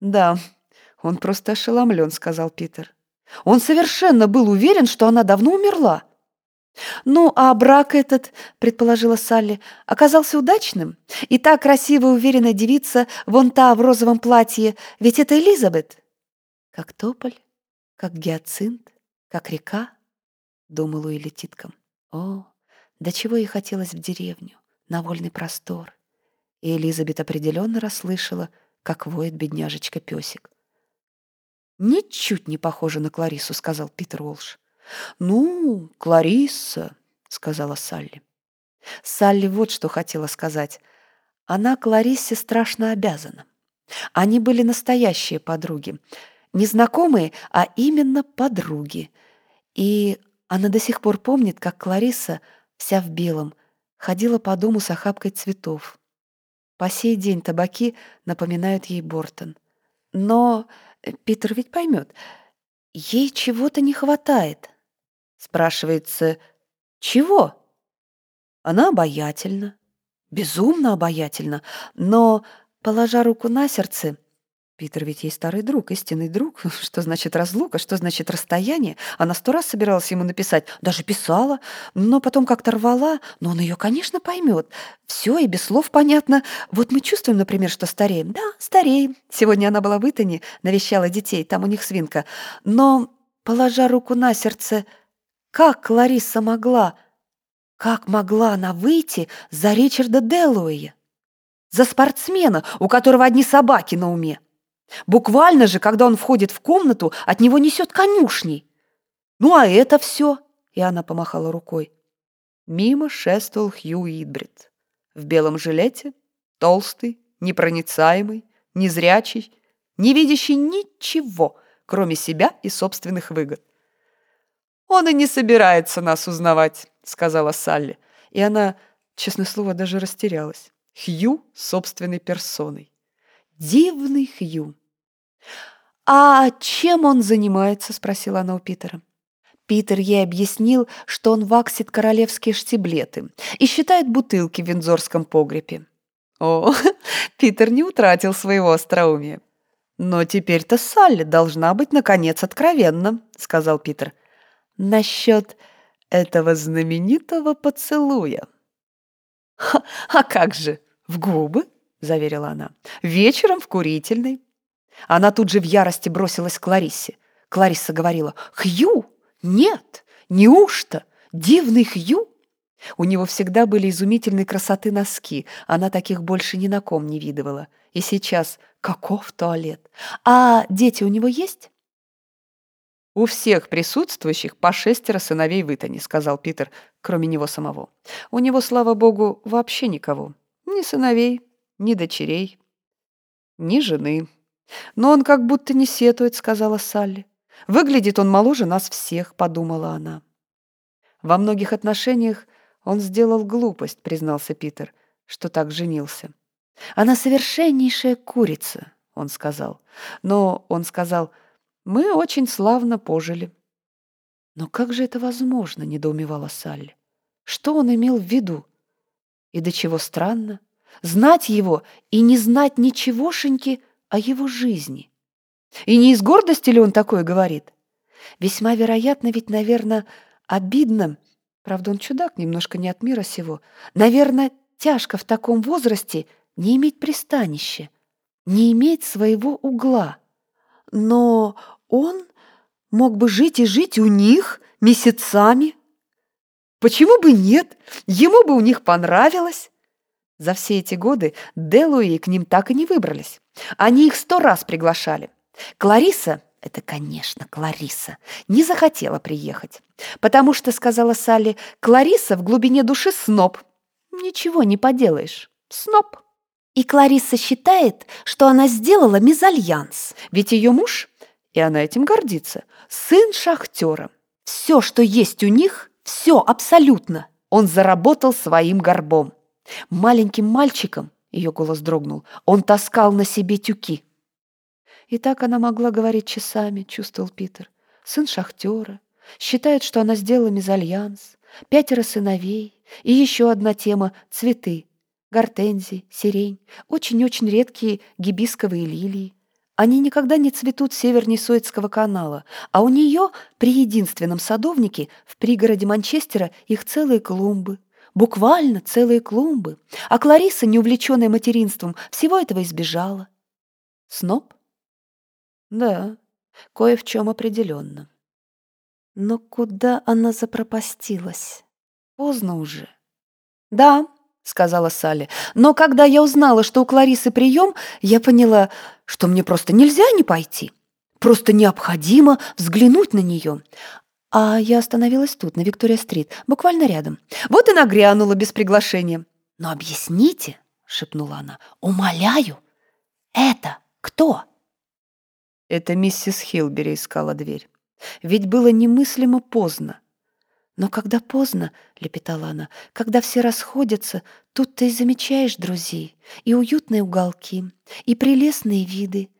«Да, он просто ошеломлен», — сказал Питер. «Он совершенно был уверен, что она давно умерла». «Ну, а брак этот, — предположила Салли, — оказался удачным? И та красивая, уверенная девица, вон та в розовом платье, ведь это Элизабет?» «Как тополь, как гиацинт, как река», — думал Уилли Титком. «О, до чего ей хотелось в деревню, на вольный простор». И Элизабет определенно расслышала, как воет бедняжечка-песик. «Ничуть не похоже на Кларису», — сказал Питер Уолш. «Ну, Кларисса», — сказала Салли. Салли вот что хотела сказать. Она Клариссе страшно обязана. Они были настоящие подруги. Не знакомые, а именно подруги. И она до сих пор помнит, как Кларисса, вся в белом, ходила по дому с охапкой цветов. По сей день табаки напоминают ей Бортон. Но э, Питер ведь поймет, ей чего-то не хватает. Спрашивается, чего? Она обаятельна, безумно обаятельна, но, положа руку на сердце, Питер ведь ей старый друг, истинный друг. Что значит разлука, что значит расстояние? Она сто раз собиралась ему написать, даже писала, но потом как-то рвала. Но он ее, конечно, поймет. Все и без слов понятно. Вот мы чувствуем, например, что стареем. Да, стареем. Сегодня она была в Итане, навещала детей, там у них свинка. Но, положа руку на сердце, как Лариса могла, как могла она выйти за Ричарда Делуэя? За спортсмена, у которого одни собаки на уме. Буквально же, когда он входит в комнату, от него несет конюшней. Ну а это все, и она помахала рукой. Мимо шествовал Хью Идбрид. В белом жилете, толстый, непроницаемый, незрячий, не видящий ничего, кроме себя и собственных выгод. «Он и не собирается нас узнавать», — сказала Салли. И она, честное слово, даже растерялась. Хью собственной персоной. Дивный Хью. «А чем он занимается?» — спросила она у Питера. Питер ей объяснил, что он ваксит королевские штиблеты и считает бутылки в вензорском погребе. О, Питер не утратил своего остроумия. «Но теперь-то Салли должна быть, наконец, откровенна», — сказал Питер насчет этого знаменитого поцелуя. «А как же, в губы?» — заверила она. «Вечером в курительной». Она тут же в ярости бросилась к Ларисе. Клариса говорила, «Хью? Нет, неужто? Дивный Хью?» У него всегда были изумительной красоты носки, она таких больше ни на ком не видывала. И сейчас каков туалет? А дети у него есть? «У всех присутствующих по шестеро сыновей в Итане», — сказал Питер, кроме него самого. «У него, слава богу, вообще никого. Ни сыновей, ни дочерей, ни жены. Но он как будто не сетует», — сказала Салли. «Выглядит он моложе нас всех», — подумала она. «Во многих отношениях он сделал глупость», — признался Питер, что так женился. «Она совершеннейшая курица», — он сказал. Но он сказал — мы очень славно пожили. Но как же это возможно, недоумевала Салли. Что он имел в виду? И до чего странно, знать его и не знать ничегошеньки о его жизни. И не из гордости ли он такое говорит? Весьма вероятно, ведь, наверное, обидно, правда, он чудак, немножко не от мира сего, наверное, тяжко в таком возрасте не иметь пристанища, не иметь своего угла. Но он мог бы жить и жить у них месяцами. Почему бы нет? Ему бы у них понравилось. За все эти годы Делуи к ним так и не выбрались. Они их сто раз приглашали. Клариса, это, конечно, Клариса, не захотела приехать. Потому что, сказала Салли, Клариса в глубине души сноб. Ничего не поделаешь. Сноб. И Клариса считает, что она сделала мезальянс, ведь ее муж и она этим гордится. Сын шахтера. Все, что есть у них, все абсолютно. Он заработал своим горбом. Маленьким мальчиком, ее голос дрогнул, он таскал на себе тюки. И так она могла говорить часами, чувствовал Питер. Сын шахтера, считает, что она сделала мезальянс, пятеро сыновей и еще одна тема — цветы, гортензии, сирень, очень-очень редкие гибисковые лилии. Они никогда не цветут северней Суэцкого канала, а у нее при единственном садовнике в пригороде Манчестера их целые клумбы. Буквально целые клумбы. А Клариса, не увлеченная материнством, всего этого избежала. Сноб? Да, кое в чем определенно. Но куда она запропастилась? Поздно уже. Да, сказала Салли. Но когда я узнала, что у Кларисы прием, я поняла, что мне просто нельзя не пойти. Просто необходимо взглянуть на нее. А я остановилась тут, на Виктория-стрит, буквально рядом. Вот и нагрянула без приглашения. «Но объясните», — шепнула она, — «умоляю, это кто?» Это миссис Хилбери искала дверь. Ведь было немыслимо поздно. Но когда поздно, — лепетала она, — когда все расходятся, тут ты и замечаешь друзей, и уютные уголки, и прелестные виды,